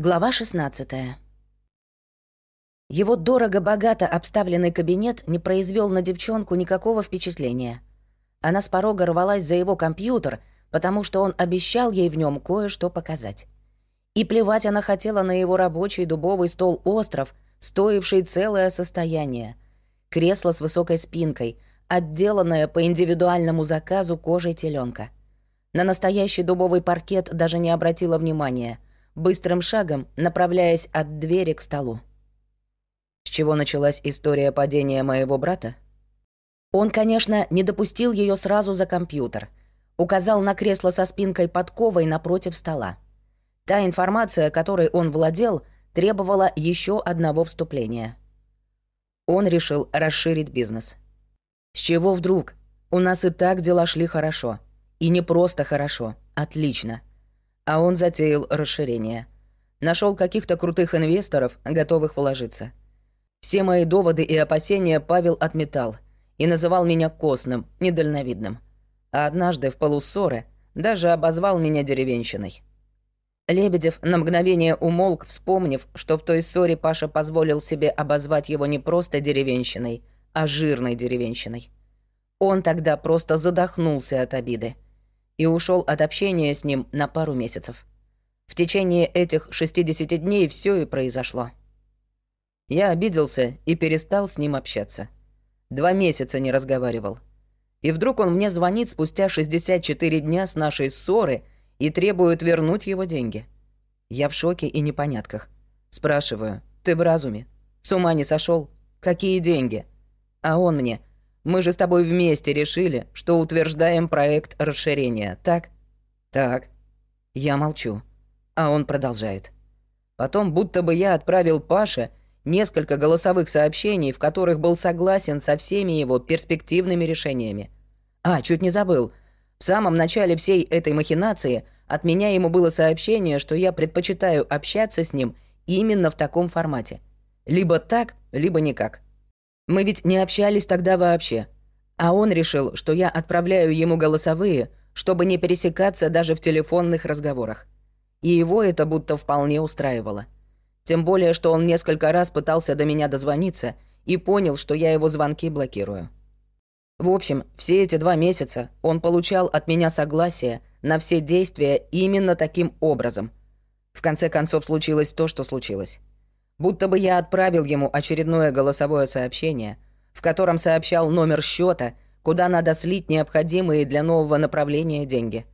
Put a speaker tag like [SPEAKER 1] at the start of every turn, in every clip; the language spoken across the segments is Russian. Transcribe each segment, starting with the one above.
[SPEAKER 1] Глава 16. Его дорого-богато обставленный кабинет не произвел на девчонку никакого впечатления. Она с порога рвалась за его компьютер, потому что он обещал ей в нем кое-что показать. И плевать она хотела на его рабочий дубовый стол-остров, стоивший целое состояние. Кресло с высокой спинкой, отделанное по индивидуальному заказу кожей теленка. На настоящий дубовый паркет даже не обратила внимания — быстрым шагом направляясь от двери к столу. С чего началась история падения моего брата? Он, конечно, не допустил ее сразу за компьютер. Указал на кресло со спинкой подковой напротив стола. Та информация, которой он владел, требовала еще одного вступления. Он решил расширить бизнес. С чего вдруг? У нас и так дела шли хорошо. И не просто хорошо, отлично а он затеял расширение. Нашел каких-то крутых инвесторов, готовых вложиться. Все мои доводы и опасения Павел отметал и называл меня костным, недальновидным. А однажды в полуссоры даже обозвал меня деревенщиной. Лебедев на мгновение умолк, вспомнив, что в той ссоре Паша позволил себе обозвать его не просто деревенщиной, а жирной деревенщиной. Он тогда просто задохнулся от обиды и ушел от общения с ним на пару месяцев. В течение этих 60 дней все и произошло. Я обиделся и перестал с ним общаться. Два месяца не разговаривал. И вдруг он мне звонит спустя 64 дня с нашей ссоры и требует вернуть его деньги. Я в шоке и непонятках. Спрашиваю, ты в разуме? С ума не сошел? Какие деньги? А он мне, мы же с тобой вместе решили, что утверждаем проект расширения, так? Так. Я молчу. А он продолжает. Потом будто бы я отправил Паше несколько голосовых сообщений, в которых был согласен со всеми его перспективными решениями. А, чуть не забыл. В самом начале всей этой махинации от меня ему было сообщение, что я предпочитаю общаться с ним именно в таком формате. Либо так, либо никак. Мы ведь не общались тогда вообще. А он решил, что я отправляю ему голосовые, чтобы не пересекаться даже в телефонных разговорах. И его это будто вполне устраивало. Тем более, что он несколько раз пытался до меня дозвониться и понял, что я его звонки блокирую. В общем, все эти два месяца он получал от меня согласие на все действия именно таким образом. В конце концов случилось то, что случилось. Будто бы я отправил ему очередное голосовое сообщение, в котором сообщал номер счета, куда надо слить необходимые для нового направления деньги.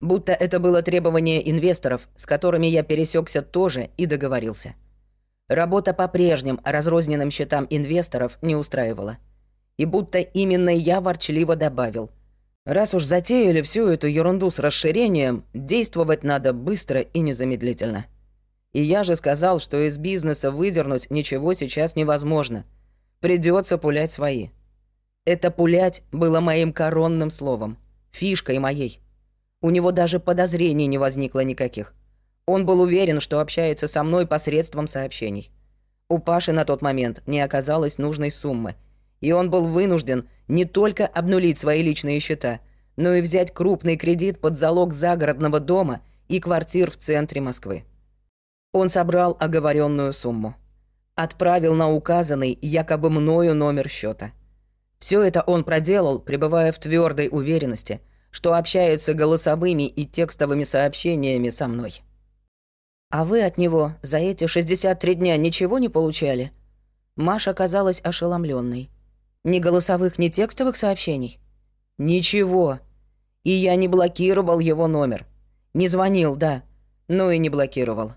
[SPEAKER 1] Будто это было требование инвесторов, с которыми я пересекся тоже и договорился. Работа по прежним разрозненным счетам инвесторов не устраивала. И будто именно я ворчливо добавил. Раз уж затеяли всю эту ерунду с расширением, действовать надо быстро и незамедлительно. И я же сказал, что из бизнеса выдернуть ничего сейчас невозможно. Придется пулять свои. Это пулять было моим коронным словом, фишкой моей. У него даже подозрений не возникло никаких. Он был уверен, что общается со мной посредством сообщений. У Паши на тот момент не оказалось нужной суммы, и он был вынужден не только обнулить свои личные счета, но и взять крупный кредит под залог загородного дома и квартир в центре Москвы. Он собрал оговоренную сумму. Отправил на указанный якобы мною номер счета. Все это он проделал, пребывая в твердой уверенности, что общается голосовыми и текстовыми сообщениями со мной. «А вы от него за эти 63 дня ничего не получали?» Маша казалась ошеломленной. «Ни голосовых, ни текстовых сообщений?» «Ничего. И я не блокировал его номер. Не звонил, да, но и не блокировал».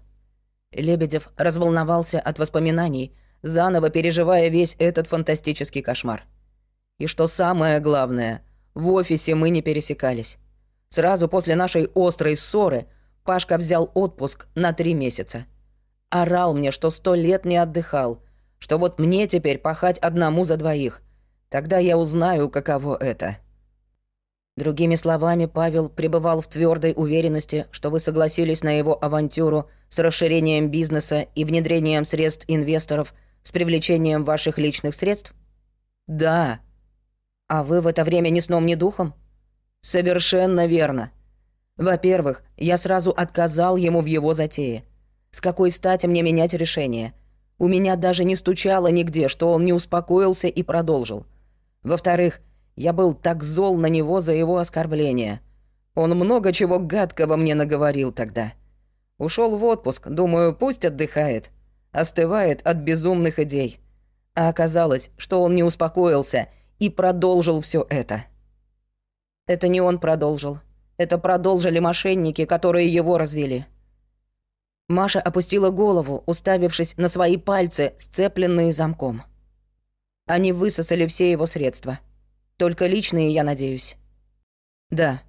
[SPEAKER 1] Лебедев разволновался от воспоминаний, заново переживая весь этот фантастический кошмар. И что самое главное, в офисе мы не пересекались. Сразу после нашей острой ссоры Пашка взял отпуск на три месяца. Орал мне, что сто лет не отдыхал, что вот мне теперь пахать одному за двоих. Тогда я узнаю, каково это. Другими словами, Павел пребывал в твердой уверенности, что вы согласились на его авантюру с расширением бизнеса и внедрением средств инвесторов с привлечением ваших личных средств? Да. А вы в это время ни сном, ни духом? Совершенно верно. Во-первых, я сразу отказал ему в его затее. С какой стати мне менять решение? У меня даже не стучало нигде, что он не успокоился и продолжил. Во-вторых, я был так зол на него за его оскорбление. Он много чего гадкого мне наговорил тогда. Ушел в отпуск, думаю, пусть отдыхает. Остывает от безумных идей. А оказалось, что он не успокоился и продолжил все это. Это не он продолжил. Это продолжили мошенники, которые его развели. Маша опустила голову, уставившись на свои пальцы, сцепленные замком. Они высосали все его средства. Только личные, я надеюсь. Да.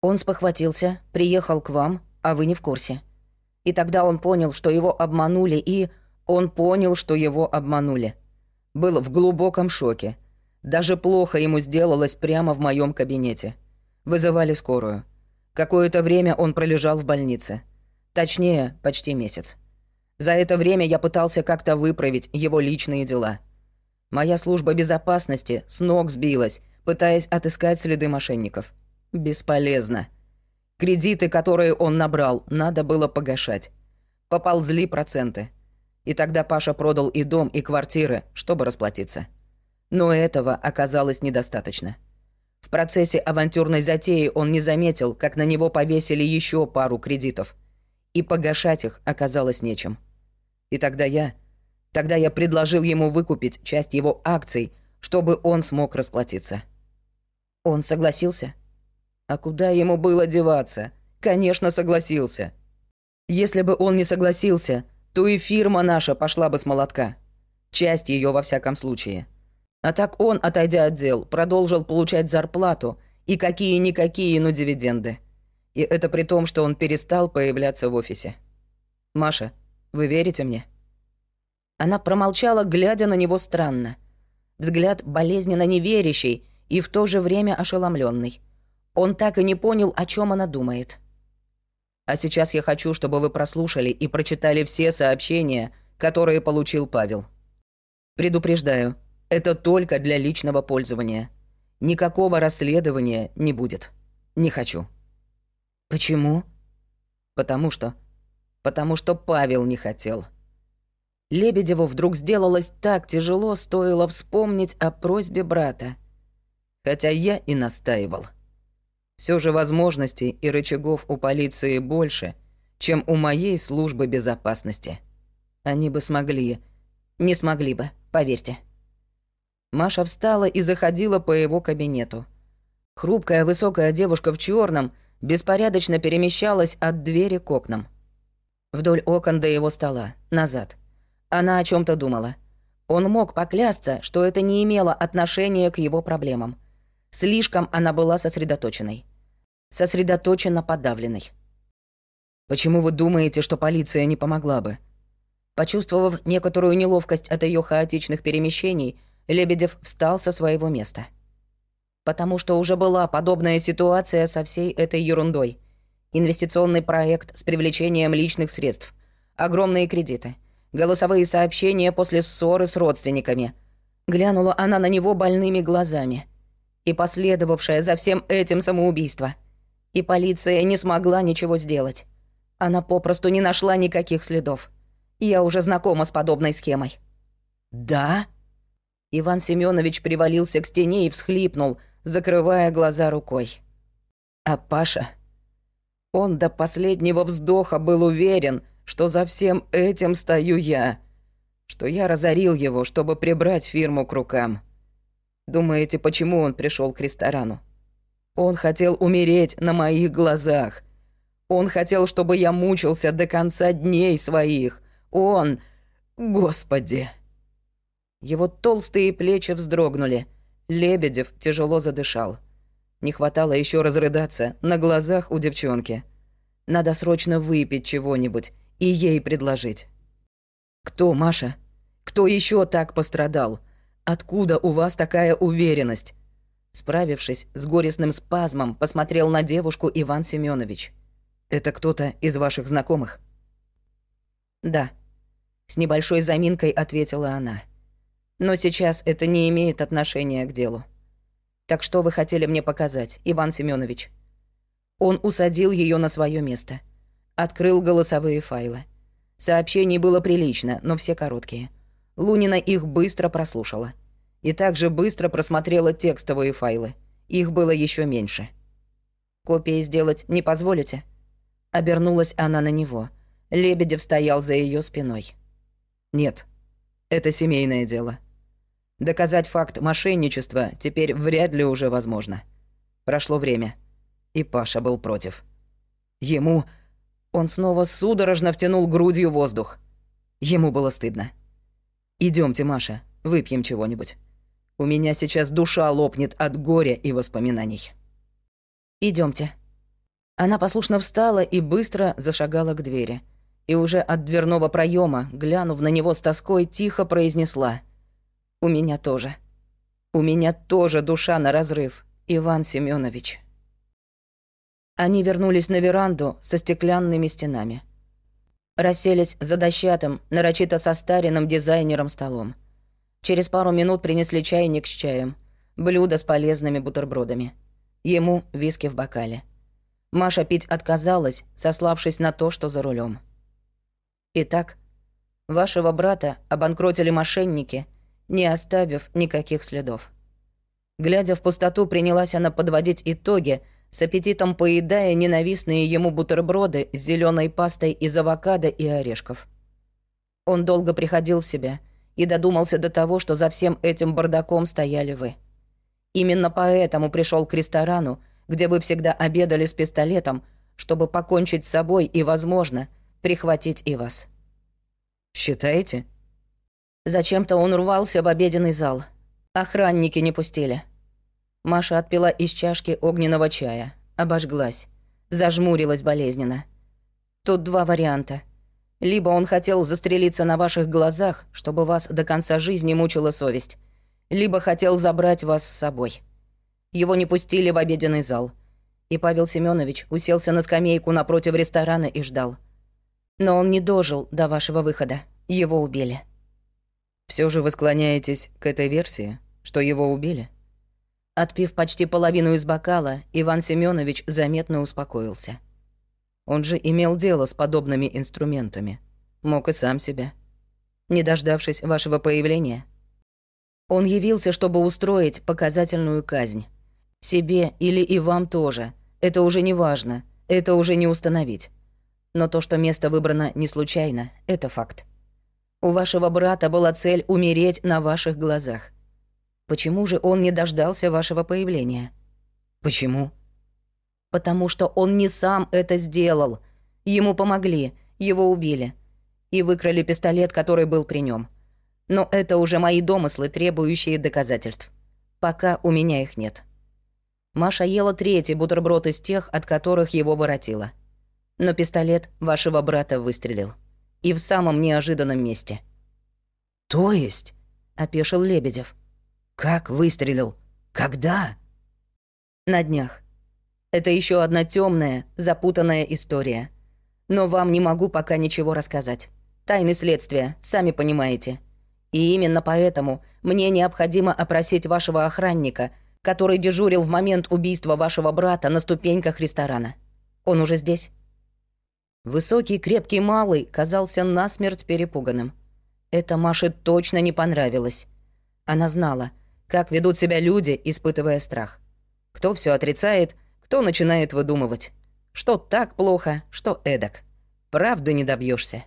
[SPEAKER 1] Он спохватился, приехал к вам, а вы не в курсе. И тогда он понял, что его обманули, и он понял, что его обманули. Был в глубоком шоке. Даже плохо ему сделалось прямо в моем кабинете. Вызывали скорую. Какое-то время он пролежал в больнице. Точнее, почти месяц. За это время я пытался как-то выправить его личные дела. Моя служба безопасности с ног сбилась, пытаясь отыскать следы мошенников. Бесполезно. Кредиты, которые он набрал, надо было погашать. Поползли проценты. И тогда Паша продал и дом, и квартиры, чтобы расплатиться. Но этого оказалось недостаточно. В процессе авантюрной затеи он не заметил, как на него повесили еще пару кредитов. И погашать их оказалось нечем. И тогда я... Тогда я предложил ему выкупить часть его акций, чтобы он смог расплатиться. Он согласился? А куда ему было деваться? Конечно, согласился. Если бы он не согласился, то и фирма наша пошла бы с молотка. Часть ее во всяком случае. А так он, отойдя от дел, продолжил получать зарплату и какие-никакие, но дивиденды. И это при том, что он перестал появляться в офисе. «Маша, вы верите мне?» Она промолчала, глядя на него странно. Взгляд болезненно неверящий и в то же время ошеломленный. Он так и не понял, о чем она думает. А сейчас я хочу, чтобы вы прослушали и прочитали все сообщения, которые получил Павел. Предупреждаю, это только для личного пользования. Никакого расследования не будет. Не хочу. Почему? Потому что... Потому что Павел не хотел. Лебедеву вдруг сделалось так тяжело, стоило вспомнить о просьбе брата. Хотя я и настаивал. Все же возможностей и рычагов у полиции больше, чем у моей службы безопасности. Они бы смогли. Не смогли бы, поверьте. Маша встала и заходила по его кабинету. Хрупкая высокая девушка в черном беспорядочно перемещалась от двери к окнам. Вдоль окон до его стола, назад. Она о чем то думала. Он мог поклясться, что это не имело отношения к его проблемам. Слишком она была сосредоточенной. Сосредоточенно подавленной. «Почему вы думаете, что полиция не помогла бы?» Почувствовав некоторую неловкость от ее хаотичных перемещений, Лебедев встал со своего места. Потому что уже была подобная ситуация со всей этой ерундой. Инвестиционный проект с привлечением личных средств, огромные кредиты, голосовые сообщения после ссоры с родственниками. Глянула она на него больными глазами — и последовавшее за всем этим самоубийство. И полиция не смогла ничего сделать. Она попросту не нашла никаких следов. Я уже знакома с подобной схемой. «Да?» Иван Семенович привалился к стене и всхлипнул, закрывая глаза рукой. А Паша... Он до последнего вздоха был уверен, что за всем этим стою я, что я разорил его, чтобы прибрать фирму к рукам. Думаете, почему он пришел к ресторану? Он хотел умереть на моих глазах. Он хотел, чтобы я мучился до конца дней своих. Он... Господи!» Его толстые плечи вздрогнули. Лебедев тяжело задышал. Не хватало еще разрыдаться на глазах у девчонки. Надо срочно выпить чего-нибудь и ей предложить. «Кто, Маша? Кто еще так пострадал?» Откуда у вас такая уверенность?» Справившись с горестным спазмом, посмотрел на девушку Иван Семенович. «Это кто-то из ваших знакомых?» «Да», — с небольшой заминкой ответила она. «Но сейчас это не имеет отношения к делу. Так что вы хотели мне показать, Иван Семенович? Он усадил ее на свое место. Открыл голосовые файлы. Сообщений было прилично, но все короткие. Лунина их быстро прослушала. И также быстро просмотрела текстовые файлы. Их было еще меньше. «Копии сделать не позволите?» Обернулась она на него. Лебедев стоял за ее спиной. «Нет, это семейное дело. Доказать факт мошенничества теперь вряд ли уже возможно. Прошло время, и Паша был против. Ему... Он снова судорожно втянул грудью воздух. Ему было стыдно. Идемте, Маша, выпьем чего-нибудь. У меня сейчас душа лопнет от горя и воспоминаний. Идемте. Она послушно встала и быстро зашагала к двери. И уже от дверного проема, глянув на него с тоской, тихо произнесла. «У меня тоже. У меня тоже душа на разрыв, Иван Семенович. Они вернулись на веранду со стеклянными стенами. Расселись за дощатым, нарочито состаренным дизайнером столом. Через пару минут принесли чайник с чаем, блюдо с полезными бутербродами. Ему виски в бокале. Маша пить отказалась, сославшись на то, что за рулем. Итак, вашего брата обанкротили мошенники, не оставив никаких следов. Глядя в пустоту, принялась она подводить итоги — с аппетитом поедая ненавистные ему бутерброды с зеленой пастой из авокадо и орешков. Он долго приходил в себя и додумался до того, что за всем этим бардаком стояли вы. Именно поэтому пришел к ресторану, где вы всегда обедали с пистолетом, чтобы покончить с собой и, возможно, прихватить и вас. «Считаете?» Зачем-то он рвался в обеденный зал. Охранники не пустили. Маша отпила из чашки огненного чая, обожглась, зажмурилась болезненно. Тут два варианта. Либо он хотел застрелиться на ваших глазах, чтобы вас до конца жизни мучила совесть, либо хотел забрать вас с собой. Его не пустили в обеденный зал. И Павел Семенович уселся на скамейку напротив ресторана и ждал. Но он не дожил до вашего выхода. Его убили. Все же вы склоняетесь к этой версии, что его убили? Отпив почти половину из бокала, Иван Семенович заметно успокоился. Он же имел дело с подобными инструментами. Мог и сам себя. Не дождавшись вашего появления, он явился, чтобы устроить показательную казнь. Себе или и вам тоже. Это уже не важно. Это уже не установить. Но то, что место выбрано не случайно, это факт. У вашего брата была цель умереть на ваших глазах. Почему же он не дождался вашего появления? Почему? Потому что он не сам это сделал. Ему помогли, его убили. И выкрали пистолет, который был при нем. Но это уже мои домыслы, требующие доказательств. Пока у меня их нет. Маша ела третий бутерброд из тех, от которых его воротило. Но пистолет вашего брата выстрелил. И в самом неожиданном месте. «То есть?» — опешил Лебедев. Как выстрелил? Когда? На днях. Это еще одна темная, запутанная история. Но вам не могу пока ничего рассказать. Тайны следствия, сами понимаете. И именно поэтому мне необходимо опросить вашего охранника, который дежурил в момент убийства вашего брата на ступеньках ресторана. Он уже здесь?» Высокий, крепкий малый казался насмерть перепуганным. Это Маше точно не понравилось. Она знала — как ведут себя люди, испытывая страх. Кто все отрицает, кто начинает выдумывать. Что так плохо, что эдак. Правды не добьешься.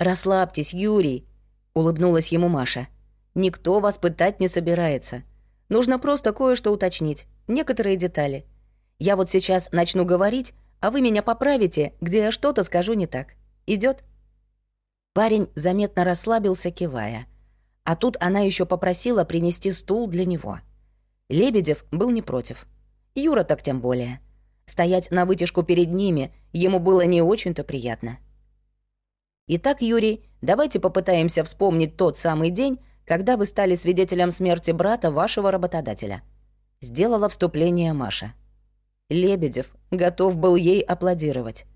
[SPEAKER 1] «Расслабьтесь, Юрий», — улыбнулась ему Маша. «Никто вас пытать не собирается. Нужно просто кое-что уточнить, некоторые детали. Я вот сейчас начну говорить, а вы меня поправите, где я что-то скажу не так. Идет? Парень заметно расслабился, кивая. А тут она еще попросила принести стул для него. Лебедев был не против. Юра так тем более. Стоять на вытяжку перед ними ему было не очень-то приятно. Итак, Юрий, давайте попытаемся вспомнить тот самый день, когда вы стали свидетелем смерти брата вашего работодателя. Сделала вступление Маша. Лебедев готов был ей аплодировать.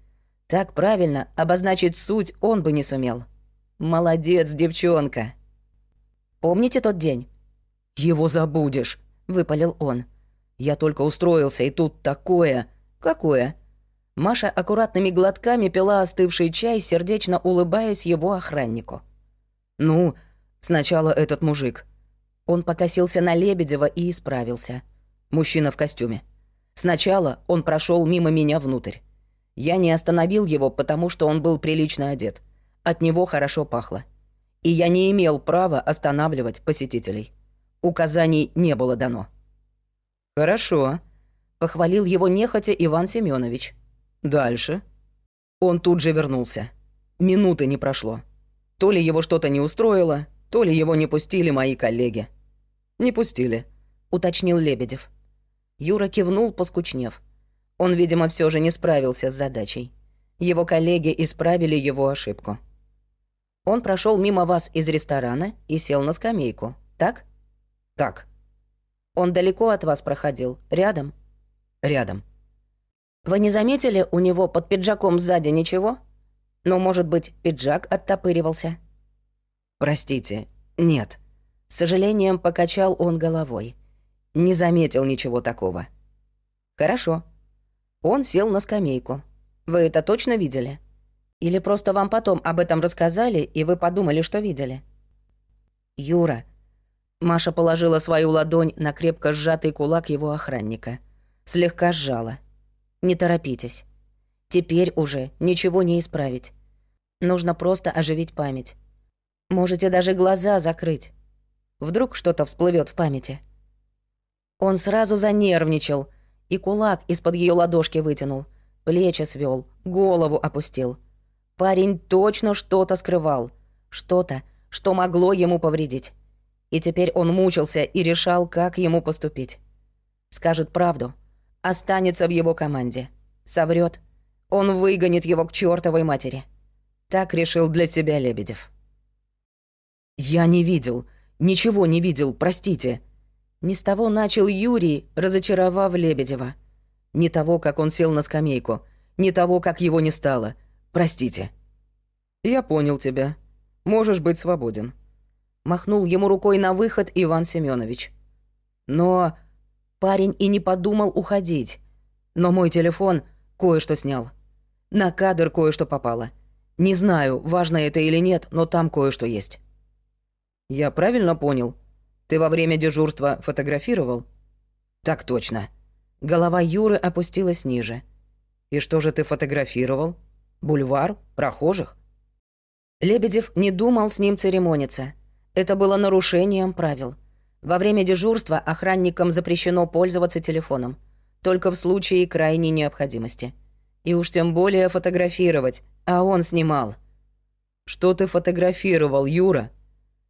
[SPEAKER 1] Так правильно обозначить суть он бы не сумел. Молодец, девчонка. Помните тот день?» «Его забудешь», — выпалил он. «Я только устроился, и тут такое...» «Какое?» Маша аккуратными глотками пила остывший чай, сердечно улыбаясь его охраннику. «Ну, сначала этот мужик». Он покосился на Лебедева и исправился. Мужчина в костюме. Сначала он прошел мимо меня внутрь. Я не остановил его, потому что он был прилично одет. От него хорошо пахло. И я не имел права останавливать посетителей. Указаний не было дано. «Хорошо», — похвалил его нехотя Иван Семенович. Дальше. Он тут же вернулся. Минуты не прошло. То ли его что-то не устроило, то ли его не пустили мои коллеги. «Не пустили», — уточнил Лебедев. Юра кивнул, поскучнев. Он, видимо, все же не справился с задачей. Его коллеги исправили его ошибку. Он прошел мимо вас из ресторана и сел на скамейку, так? Так. Он далеко от вас проходил, рядом? Рядом. Вы не заметили у него под пиджаком сзади ничего? Ну, может быть, пиджак оттопыривался? Простите, нет. С сожалением покачал он головой. Не заметил ничего такого. Хорошо. Он сел на скамейку. Вы это точно видели? Или просто вам потом об этом рассказали, и вы подумали, что видели? Юра. Маша положила свою ладонь на крепко сжатый кулак его охранника. Слегка сжала. Не торопитесь. Теперь уже ничего не исправить. Нужно просто оживить память. Можете даже глаза закрыть. Вдруг что-то всплывет в памяти. Он сразу занервничал и кулак из-под ее ладошки вытянул, плечи свел, голову опустил. Парень точно что-то скрывал, что-то, что могло ему повредить. И теперь он мучился и решал, как ему поступить. Скажет правду — останется в его команде. Соврет, он выгонит его к чертовой матери. Так решил для себя Лебедев. «Я не видел, ничего не видел, простите». Не с того начал Юрий, разочаровав Лебедева. Не того, как он сел на скамейку, не того, как его не стало. Простите. «Я понял тебя. Можешь быть свободен». Махнул ему рукой на выход Иван Семенович. «Но...» Парень и не подумал уходить. Но мой телефон кое-что снял. На кадр кое-что попало. Не знаю, важно это или нет, но там кое-что есть. Я правильно понял? Ты во время дежурства фотографировал? Так точно. Голова Юры опустилась ниже. И что же ты фотографировал? Бульвар? Прохожих? Лебедев не думал с ним церемониться. Это было нарушением правил. Во время дежурства охранникам запрещено пользоваться телефоном. Только в случае крайней необходимости. И уж тем более фотографировать, а он снимал. «Что ты фотографировал, Юра?»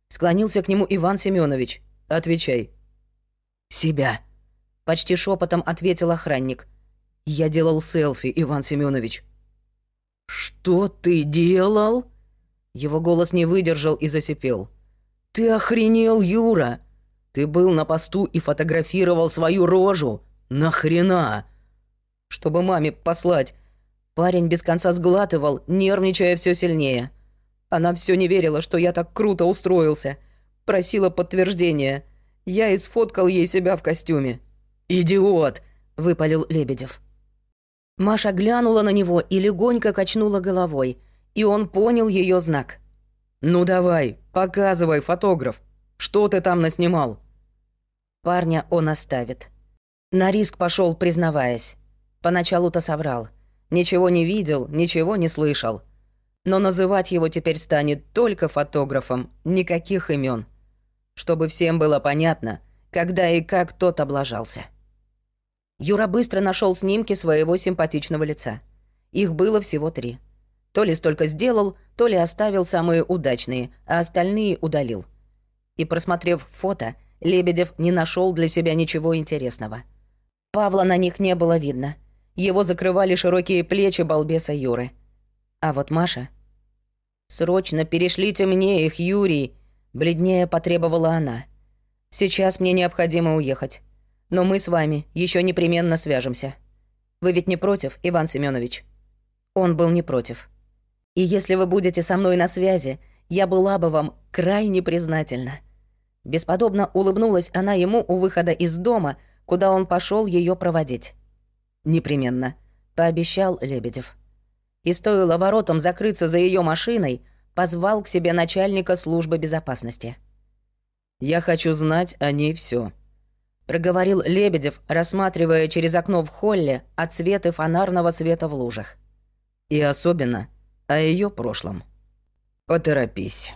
[SPEAKER 1] Склонился к нему Иван Семенович. «Отвечай». «Себя», — почти шепотом ответил охранник. «Я делал селфи, Иван Семенович. «Что ты делал?» Его голос не выдержал и засипел. «Ты охренел, Юра! Ты был на посту и фотографировал свою рожу. Нахрена? Чтобы маме послать. Парень без конца сглатывал, нервничая все сильнее. Она все не верила, что я так круто устроился. Просила подтверждения. Я и сфоткал ей себя в костюме. «Идиот!» — выпалил Лебедев. Маша глянула на него и легонько качнула головой, и он понял ее знак. «Ну давай, показывай, фотограф. Что ты там наснимал?» Парня он оставит. На риск пошел, признаваясь. Поначалу-то соврал. Ничего не видел, ничего не слышал. Но называть его теперь станет только фотографом, никаких имен. Чтобы всем было понятно, когда и как тот облажался. Юра быстро нашел снимки своего симпатичного лица. Их было всего три. То ли столько сделал, то ли оставил самые удачные, а остальные удалил. И просмотрев фото, Лебедев не нашел для себя ничего интересного. Павла на них не было видно. Его закрывали широкие плечи балбеса Юры. А вот Маша... «Срочно перешлите мне их, Юрий!» Бледнее потребовала она. «Сейчас мне необходимо уехать. Но мы с вами еще непременно свяжемся. Вы ведь не против, Иван Семенович? Он был не против. И если вы будете со мной на связи, я была бы вам крайне признательна. Бесподобно улыбнулась она ему у выхода из дома, куда он пошел ее проводить. «Непременно», — пообещал Лебедев. И стоило воротам закрыться за ее машиной, позвал к себе начальника службы безопасности.
[SPEAKER 2] «Я хочу знать о ней все,
[SPEAKER 1] проговорил Лебедев, рассматривая через окно в холле отсветы фонарного света в лужах.
[SPEAKER 2] «И особенно о ее прошлом. Поторопись».